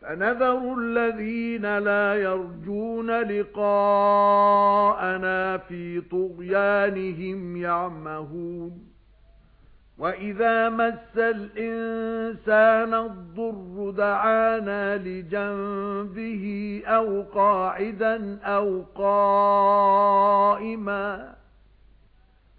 فَنَذَرُ الَّذِينَ لَا يَرْجُونَ لِقَاءَنَا فِي طُغْيَانِهِمْ يَعْمَهُونَ. وَإِذَا مَسَّ الْإِنسَانَ الضُّرُّ دَعَانَا لِجَنبِهِ أَوْ قَاعِدًا أَوْ قَائِمًا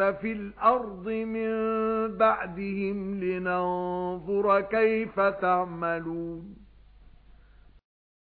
فِي الْأَرْضِ مِنْ بَعْدِهِمْ لِنَنظُرَ كَيْفَ تَعْمَلُونَ